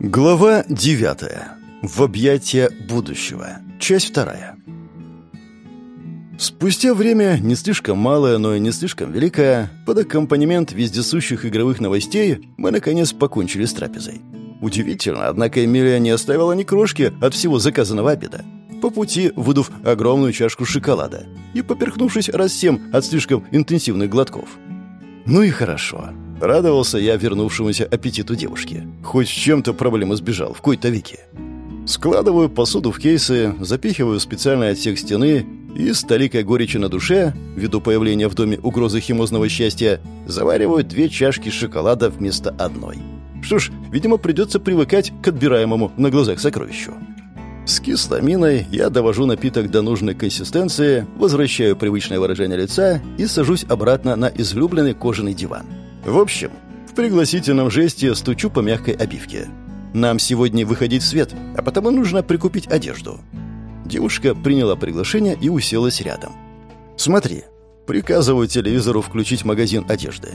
Глава 9. В объятия будущего. Часть вторая. Спустя время, не слишком малое, но и не слишком великое, под аккомпанемент вездесущих игровых новостей мы, наконец, покончили с трапезой. Удивительно, однако Эмилия не оставила ни крошки от всего заказанного обеда. По пути выдув огромную чашку шоколада и поперхнувшись раз семь от слишком интенсивных глотков. Ну и хорошо. Радовался я вернувшемуся аппетиту девушки. Хоть с чем-то проблем избежал, в кои-то веке. Складываю посуду в кейсы, запихиваю в специальный отсек стены и с толикой горечи на душе, ввиду появления в доме угрозы химозного счастья, завариваю две чашки шоколада вместо одной. Что ж, видимо, придется привыкать к отбираемому на глазах сокровищу. С кисламиной я довожу напиток до нужной консистенции, возвращаю привычное выражение лица и сажусь обратно на излюбленный кожаный диван. В общем, в пригласительном жесте стучу по мягкой обивке. Нам сегодня выходить в свет, а потому нужно прикупить одежду. Девушка приняла приглашение и уселась рядом. «Смотри». Приказываю телевизору включить магазин одежды.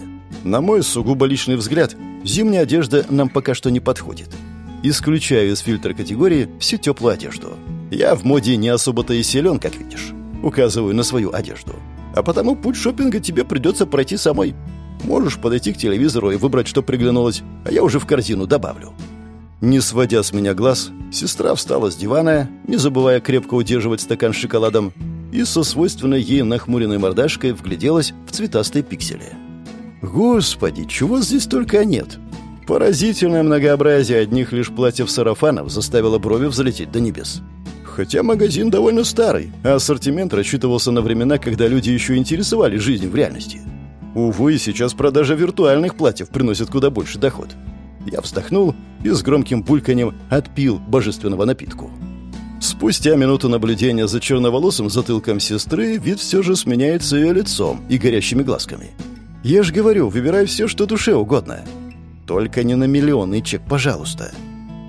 На мой сугубо личный взгляд, зимняя одежда нам пока что не подходит. Исключаю из фильтра категории всю теплую одежду. Я в моде не особо-то и силен, как видишь. Указываю на свою одежду. А потому путь шопинга тебе придется пройти самой. Можешь подойти к телевизору и выбрать, что приглянулось, а я уже в корзину добавлю. Не сводя с меня глаз, сестра встала с дивана, не забывая крепко удерживать стакан с шоколадом, и со свойственной ей нахмуренной мордашкой вгляделась в цветастые пиксели. «Господи, чего здесь только нет!» Поразительное многообразие одних лишь платьев-сарафанов заставило брови взлететь до небес. Хотя магазин довольно старый, а ассортимент рассчитывался на времена, когда люди еще интересовались жизнью в реальности. Увы, сейчас продажа виртуальных платьев приносит куда больше доход. Я вздохнул и с громким бульканьем отпил божественного напитку. Спустя минуту наблюдения за черноволосым затылком сестры вид все же сменяется ее лицом и горящими глазками. «Я ж говорю, выбирай все, что душе угодно. Только не на миллионный чек, пожалуйста.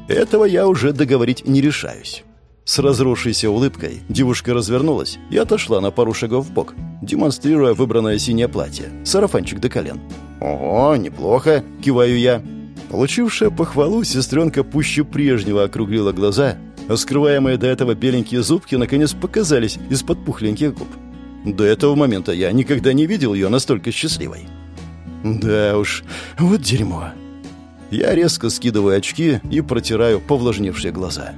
Этого я уже договорить не решаюсь». С разросшейся улыбкой девушка развернулась и отошла на пару шагов в бок, демонстрируя выбранное синее платье, сарафанчик до колен. «Ого, неплохо!» — киваю я. Получившая похвалу, сестренка пуще прежнего округлила глаза, а скрываемые до этого беленькие зубки наконец показались из-под пухленьких губ. До этого момента я никогда не видел ее настолько счастливой. Да уж, вот дерьмо. Я резко скидываю очки и протираю повлажневшие глаза.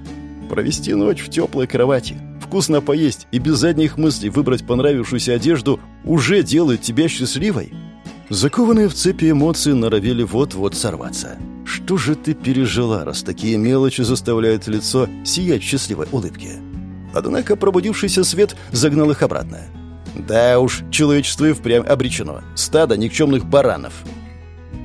Провести ночь в теплой кровати, вкусно поесть и без задних мыслей выбрать понравившуюся одежду уже делает тебя счастливой. Закованные в цепи эмоции норовели вот-вот сорваться. Что же ты пережила, раз такие мелочи заставляют лицо сиять счастливой улыбки? Однако пробудившийся свет загнал их обратно. Да уж, человечество и впрямь обречено. Стадо никчемных баранов.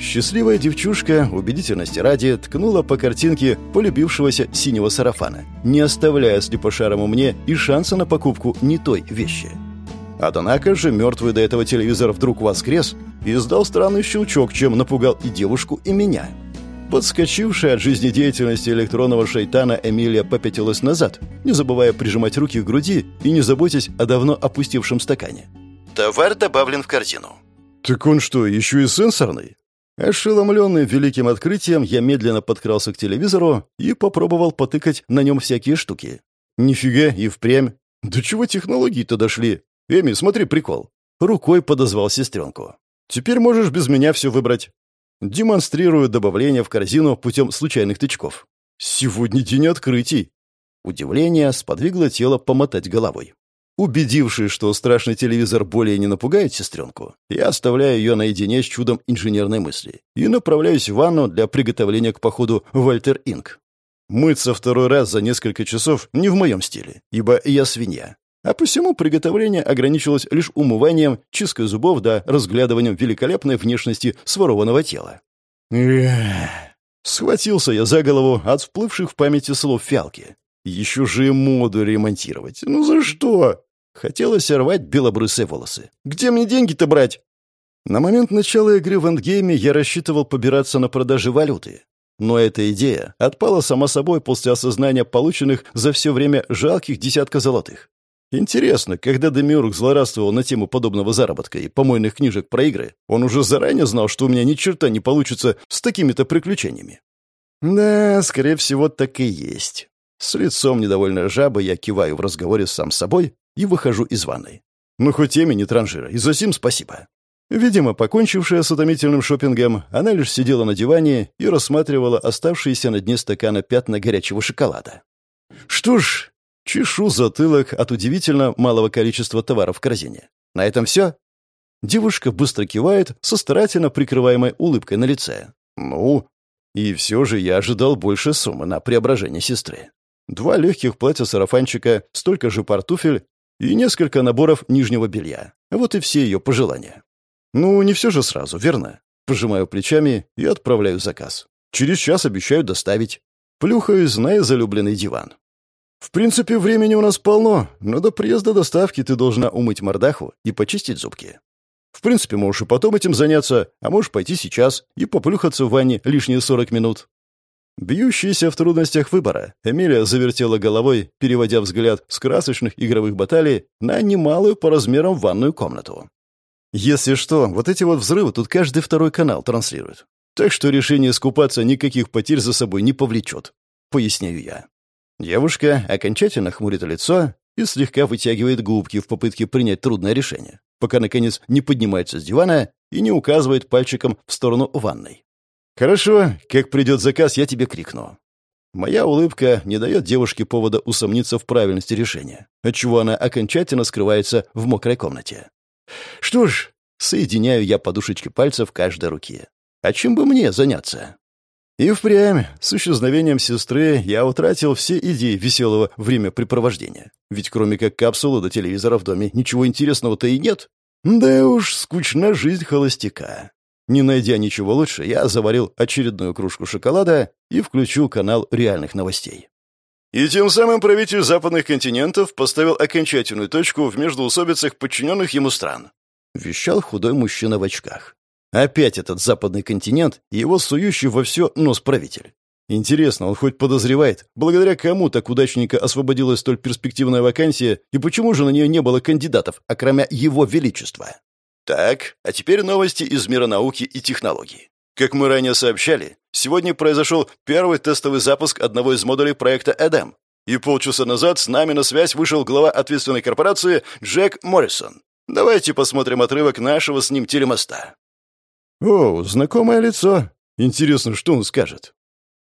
Счастливая девчушка, убедительности ради, ткнула по картинке полюбившегося синего сарафана, не оставляя слепошарому мне и шанса на покупку не той вещи. Однако же мертвый до этого телевизор вдруг воскрес и издал странный щелчок, чем напугал и девушку, и меня. Подскочившая от жизнедеятельности электронного шайтана Эмилия попятилась назад, не забывая прижимать руки к груди и не заботясь о давно опустевшем стакане. «Товар добавлен в корзину». «Так он что, еще и сенсорный?» Ошеломленный великим открытием, я медленно подкрался к телевизору и попробовал потыкать на нем всякие штуки. Нифига, и впрямь. До чего технологии-то дошли? Эми, смотри, прикол. Рукой подозвал сестренку. Теперь можешь без меня все выбрать. Демонстрирую добавление в корзину путем случайных тычков. Сегодня день открытий. Удивление сподвигло тело помотать головой. Убедившись, что страшный телевизор более не напугает сестренку, я оставляю ее наедине с чудом инженерной мысли и направляюсь в ванну для приготовления к походу Вальтер Инк. Мыться второй раз за несколько часов не в моем стиле, ибо я свинья. А посему приготовление ограничилось лишь умыванием, чисткой зубов да разглядыванием великолепной внешности сворованного тела. Схватился я за голову от всплывших в памяти слов фиалки. Еще же и моду ремонтировать. Ну за что? Хотелось рвать белобрысые волосы. Где мне деньги-то брать? На момент начала игры в эндгейме я рассчитывал побираться на продаже валюты. Но эта идея отпала сама собой после осознания полученных за все время жалких десятка золотых. Интересно, когда Демиург злорадствовал на тему подобного заработка и помойных книжек про игры, он уже заранее знал, что у меня ни черта не получится с такими-то приключениями. Да, скорее всего, так и есть. С лицом недовольной жабы я киваю в разговоре сам с собой и выхожу из ванной. Ну, хоть теме не транжира, и за сим спасибо. Видимо, покончившая с утомительным шопингом, она лишь сидела на диване и рассматривала оставшиеся на дне стакана пятна горячего шоколада. Что ж, чешу затылок от удивительно малого количества товаров в корзине. На этом все? Девушка быстро кивает со старательно прикрываемой улыбкой на лице. Ну, и все же я ожидал больше суммы на преображение сестры. Два легких платья-сарафанчика, столько же портуфель и несколько наборов нижнего белья. Вот и все ее пожелания. Ну, не все же сразу, верно? Пожимаю плечами и отправляю заказ. Через час обещаю доставить. Плюхаюсь на залюбленный диван. В принципе, времени у нас полно, но до приезда доставки ты должна умыть мордаху и почистить зубки. В принципе, можешь и потом этим заняться, а можешь пойти сейчас и поплюхаться в ванне лишние 40 минут. Бьющаяся в трудностях выбора, Эмилия завертела головой, переводя взгляд с красочных игровых баталий на немалую по размерам ванную комнату. Если что, вот эти вот взрывы тут каждый второй канал транслирует. Так что решение скупаться никаких потерь за собой не повлечет, поясняю я. Девушка окончательно хмурит лицо и слегка вытягивает губки в попытке принять трудное решение, пока, наконец, не поднимается с дивана и не указывает пальчиком в сторону ванной. «Хорошо, как придет заказ, я тебе крикну». Моя улыбка не дает девушке повода усомниться в правильности решения, отчего она окончательно скрывается в мокрой комнате. Что ж, соединяю я подушечки пальцев каждой руки. А чем бы мне заняться? И впрямь, с исчезновением сестры я утратил все идеи веселого времяпрепровождения. Ведь кроме как капсулы до телевизора в доме ничего интересного-то и нет. Да уж, скучна жизнь холостяка. Не найдя ничего лучше, я заварил очередную кружку шоколада и включил канал реальных новостей. И тем самым правитель западных континентов поставил окончательную точку в междоусобицах подчиненных ему стран. Вещал худой мужчина в очках. Опять этот западный континент и его сующий во все нос правитель. Интересно, он хоть подозревает, благодаря кому так удачненько освободилась столь перспективная вакансия, и почему же на нее не было кандидатов, окромя его величества? Так, а теперь новости из мира науки и технологий. Как мы ранее сообщали, сегодня произошел первый тестовый запуск одного из модулей проекта «Эдем». И полчаса назад с нами на связь вышел глава ответственной корпорации Джек Моррисон. Давайте посмотрим отрывок нашего с ним телемоста. О, знакомое лицо. Интересно, что он скажет.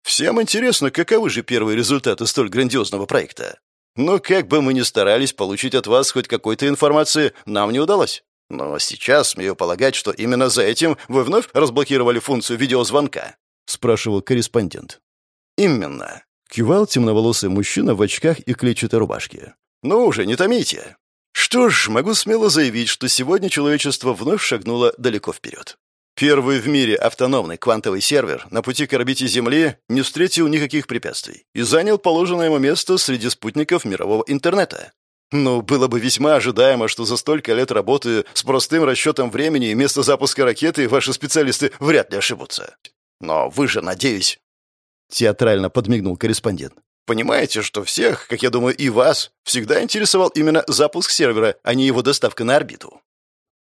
Всем интересно, каковы же первые результаты столь грандиозного проекта. Но как бы мы ни старались получить от вас хоть какой-то информации, нам не удалось. Но сейчас смею полагать, что именно за этим вы вновь разблокировали функцию видеозвонка?» — спрашивал корреспондент. «Именно», — кивал темноволосый мужчина в очках и клетчатой рубашке. «Ну уже, не томите». Что ж, могу смело заявить, что сегодня человечество вновь шагнуло далеко вперед. Первый в мире автономный квантовый сервер на пути к орбите Земли не встретил никаких препятствий и занял положенное ему место среди спутников мирового интернета. Ну, было бы весьма ожидаемо, что за столько лет работы с простым расчетом времени и место запуска ракеты ваши специалисты вряд ли ошибутся. Но вы же, надеюсь...» Театрально подмигнул корреспондент. «Понимаете, что всех, как я думаю, и вас, всегда интересовал именно запуск сервера, а не его доставка на орбиту?»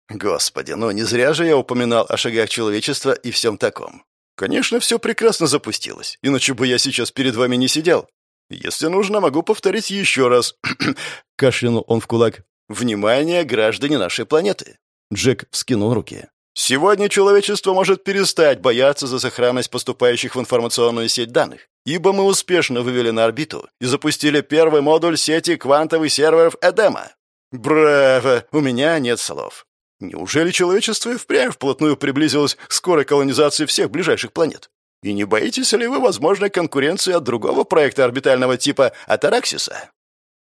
Господи, ну не зря же я упоминал о шагах человечества и всем таком. Конечно, все прекрасно запустилось, иначе бы я сейчас перед вами не сидел. Если нужно, могу повторить еще раз. Кашлянул он в кулак. Внимание, граждане нашей планеты. Джек вскинул руки. Сегодня человечество может перестать бояться за сохранность поступающих в информационную сеть данных, ибо мы успешно вывели на орбиту и запустили первый модуль сети квантовых серверов Эдема. Браво! У меня нет слов. Неужели человечество и впрямь вплотную приблизилось к скорой колонизации всех ближайших планет? И не боитесь ли вы возможной конкуренции от другого проекта орбитального типа Атараксиса?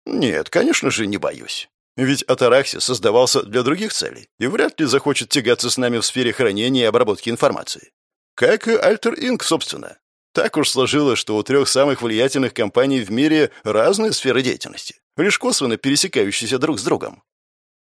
Нет, конечно же, не боюсь. Ведь Атараксис создавался для других целей и вряд ли захочет тягаться с нами в сфере хранения и обработки информации. Как и Альтер Инк, собственно. Так уж сложилось, что у трех самых влиятельных компаний в мире разные сферы деятельности, лишь косвенно пересекающиеся друг с другом.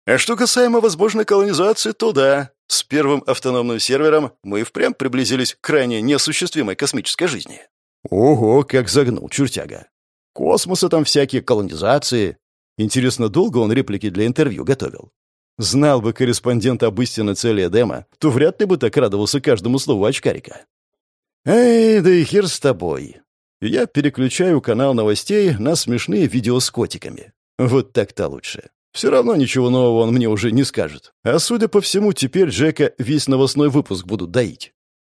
А что касаемо возможной колонизации, то да, с первым автономным сервером мы впрямь приблизились к крайне неосуществимой космической жизни. Ого, как загнул чертяга. Космоса там всякие колонизации. Интересно, долго он реплики для интервью готовил? Знал бы корреспондент об истинной цели Эдема, то вряд ли бы так радовался каждому слову очкарика. Эй, да и хер с тобой. Я переключаю канал новостей на смешные видео с котиками. Вот так-то лучше. Все равно ничего нового он мне уже не скажет. А судя по всему, теперь Джека весь новостной выпуск будут доить.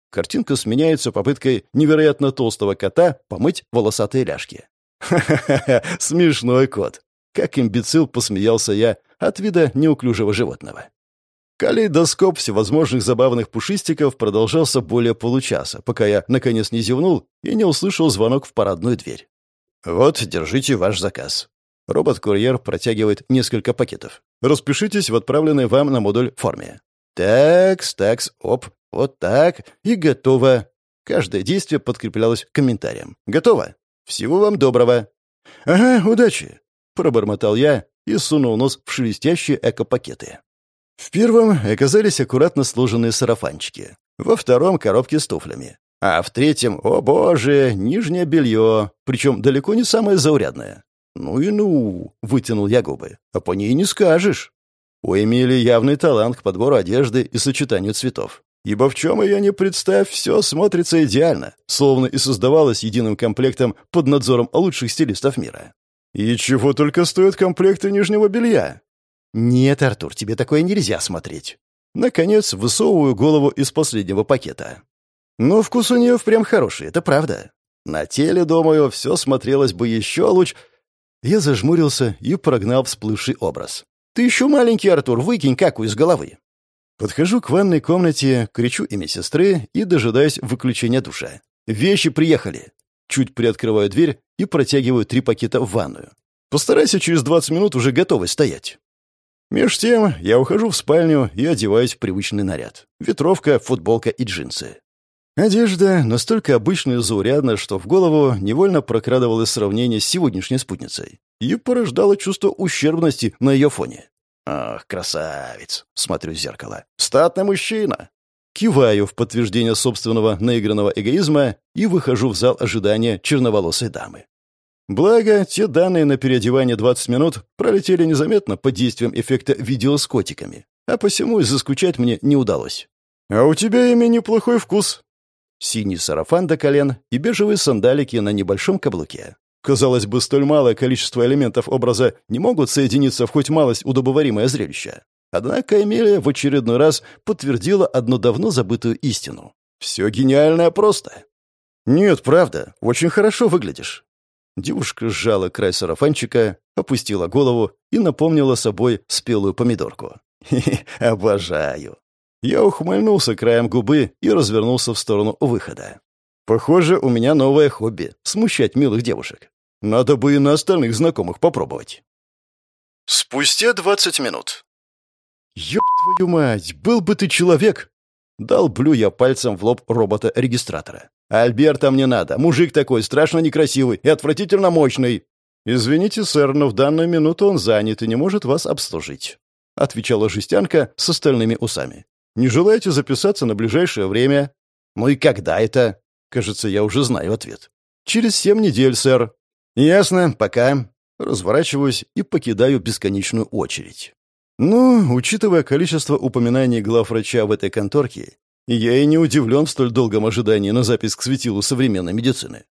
Картинка сменяется попыткой невероятно толстого кота помыть волосатые ляжки. Ха-ха-ха, смешной кот. Как имбецил посмеялся я от вида неуклюжего животного. Калейдоскоп всевозможных забавных пушистиков продолжался более получаса, пока я, наконец, не зевнул и не услышал звонок в парадную дверь. «Вот, держите ваш заказ». Робот-курьер протягивает несколько пакетов. «Распишитесь в отправленной вам на модуль форме». «Такс, такс, оп, вот так, и готово». Каждое действие подкреплялось комментарием. «Готово. Всего вам доброго». «Ага, удачи», — пробормотал я и сунул нос в шелестящие эко-пакеты. В первом оказались аккуратно сложенные сарафанчики, во втором — коробки с туфлями, а в третьем, о боже, нижнее белье, причем далеко не самое заурядное. «Ну и ну!» — вытянул я губы. «А по ней не скажешь!» У Эмилии явный талант к подбору одежды и сочетанию цветов. Ибо в чем ее не представь, все смотрится идеально, словно и создавалось единым комплектом под надзором лучших стилистов мира. И чего только стоят комплекты нижнего белья? «Нет, Артур, тебе такое нельзя смотреть». Наконец, высовываю голову из последнего пакета. Но вкус у нее впрямь хороший, это правда. На теле, думаю, все смотрелось бы еще лучше. Я зажмурился и прогнал всплывший образ. «Ты еще маленький, Артур, выкинь каку из головы». Подхожу к ванной комнате, кричу имя сестры и дожидаюсь выключения душа. «Вещи приехали!» Чуть приоткрываю дверь и протягиваю три пакета в ванную. «Постарайся через 20 минут уже готовы стоять». Меж тем я ухожу в спальню и одеваюсь в привычный наряд. Ветровка, футболка и джинсы. Одежда настолько обычная и заурядна, что в голову невольно прокрадывалось сравнение с сегодняшней спутницей и порождало чувство ущербности на ее фоне. «Ах, красавец!» — смотрю в зеркало. «Статный мужчина!» Киваю в подтверждение собственного наигранного эгоизма и выхожу в зал ожидания черноволосой дамы. Благо, те данные на переодевание 20 минут пролетели незаметно под действием эффекта видео с котиками, а посему и заскучать мне не удалось. «А у тебя имя неплохой вкус». Синий сарафан до колен и бежевые сандалики на небольшом каблуке. Казалось бы, столь малое количество элементов образа не могут соединиться в хоть малость удобоваримое зрелище. Однако Эмилия в очередной раз подтвердила одну давно забытую истину. «Все гениальное просто». «Нет, правда, очень хорошо выглядишь. Девушка сжала край сарафанчика, опустила голову и напомнила собой спелую помидорку. «Хе-хе, обожаю!» Я ухмыльнулся краем губы и развернулся в сторону выхода. «Похоже, у меня новое хобби — смущать милых девушек. Надо бы и на остальных знакомых попробовать». Спустя двадцать минут. «Ёб твою мать, был бы ты человек!» Долблю я пальцем в лоб робота-регистратора. «Альберта мне надо. Мужик такой, страшно некрасивый и отвратительно мощный». «Извините, сэр, но в данную минуту он занят и не может вас обслужить», — отвечала жестянка с остальными усами. «Не желаете записаться на ближайшее время?» «Ну и когда это?» Кажется, я уже знаю ответ. «Через семь недель, сэр». «Ясно, пока». Разворачиваюсь и покидаю бесконечную очередь. Ну, учитывая количество упоминаний главврача в этой конторке, я и не удивлен в столь долгом ожидании на запись к светилу современной медицины.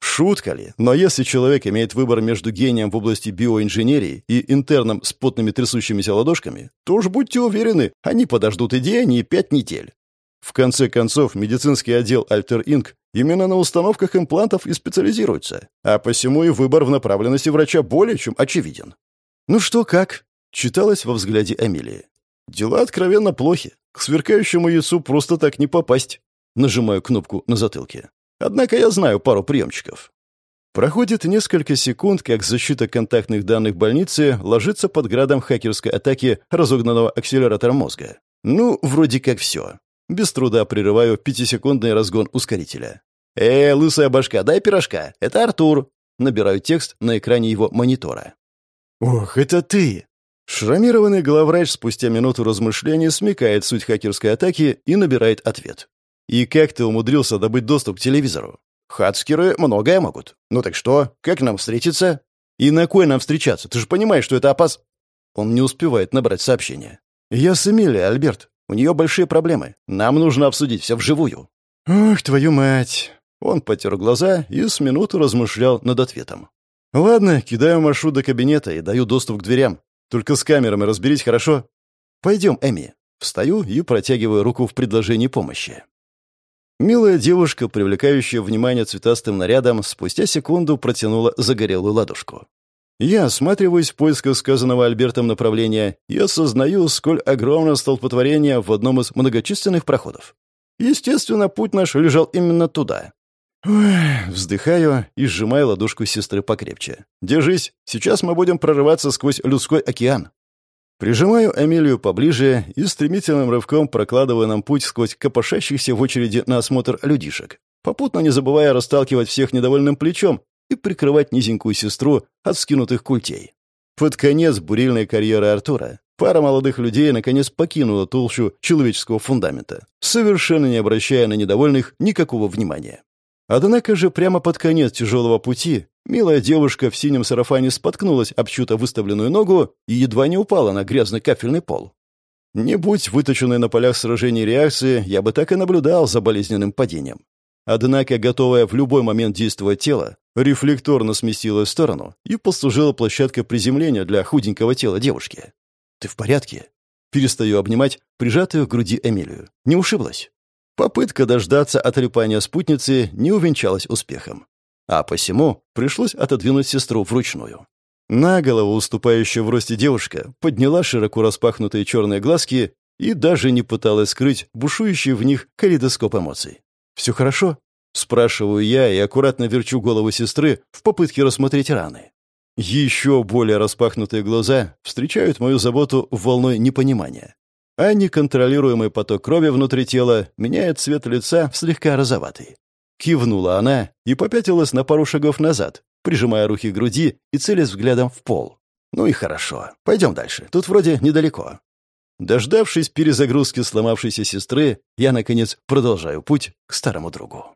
Шутка ли? Но если человек имеет выбор между гением в области биоинженерии и интерном с потными трясущимися ладошками, то уж будьте уверены, они подождут идеи не пять недель. В конце концов, медицинский отдел Alter Inc. именно на установках имплантов и специализируется, а посему и выбор в направленности врача более чем очевиден. «Ну что, как?» — читалось во взгляде Амелии. «Дела откровенно плохи. К сверкающему яйцу просто так не попасть. Нажимаю кнопку на затылке. Однако я знаю пару приемчиков. Проходит несколько секунд, как защита контактных данных больницы ложится под градом хакерской атаки разогнанного акселератора мозга. Ну, вроде как все. Без труда прерываю пятисекундный разгон ускорителя. «Э, лысая башка, дай пирожка! Это Артур!» Набираю текст на экране его монитора. «Ох, это ты!» Шрамированный главврач спустя минуту размышлений смекает суть хакерской атаки и набирает ответ. «И как ты умудрился добыть доступ к телевизору?» «Хацкеры многое могут. Ну так что, как нам встретиться?» «И на кой нам встречаться? Ты же понимаешь, что это опас...» Он не успевает набрать сообщение. «Я с Эмилией, Альберт. У нее большие проблемы. Нам нужно обсудить все вживую». «Ох, твою мать!» Он потер глаза и с минуту размышлял над ответом. «Ладно, кидаю маршрут до кабинета и даю доступ к дверям. Только с камерами разберись, хорошо? Пойдем, Эми». Встаю и протягиваю руку в предложении помощи. Милая девушка, привлекающая внимание цветастым нарядом, спустя секунду протянула загорелую ладошку. Я осматриваюсь в поисках сказанного Альбертом направления и осознаю, сколь огромно столпотворение в одном из многочисленных проходов. Естественно, путь наш лежал именно туда. Вздыхаю и сжимаю ладошку сестры покрепче. «Держись, сейчас мы будем прорываться сквозь людской океан». Прижимаю Эмилию поближе и стремительным рывком прокладываю нам путь сквозь копошащихся в очереди на осмотр людишек, попутно не забывая расталкивать всех недовольным плечом и прикрывать низенькую сестру от скинутых культей. Под конец бурильной карьеры Артура пара молодых людей наконец покинула толщу человеческого фундамента, совершенно не обращая на недовольных никакого внимания. Однако же прямо под конец тяжелого пути Милая девушка в синем сарафане споткнулась об чью-то выставленную ногу и едва не упала на грязный кафельный пол. Не будь выточенной на полях сражений реакции, я бы так и наблюдал за болезненным падением. Однако, готовое в любой момент действовать тело, рефлекторно сместилось в сторону и послужило площадкой приземления для худенького тела девушки. «Ты в порядке?» Перестаю обнимать прижатую к груди Эмилию. «Не ушиблась?» Попытка дождаться отрепания спутницы не увенчалась успехом а посему пришлось отодвинуть сестру вручную. На голову уступающая в росте девушка подняла широко распахнутые черные глазки и даже не пыталась скрыть бушующий в них калейдоскоп эмоций. «Все хорошо?» — спрашиваю я и аккуратно верчу голову сестры в попытке рассмотреть раны. Еще более распахнутые глаза встречают мою заботу волной непонимания, а неконтролируемый поток крови внутри тела меняет цвет лица в слегка розоватый. Кивнула она и попятилась на пару шагов назад, прижимая руки к груди и целясь взглядом в пол. «Ну и хорошо. Пойдем дальше. Тут вроде недалеко». Дождавшись перезагрузки сломавшейся сестры, я, наконец, продолжаю путь к старому другу.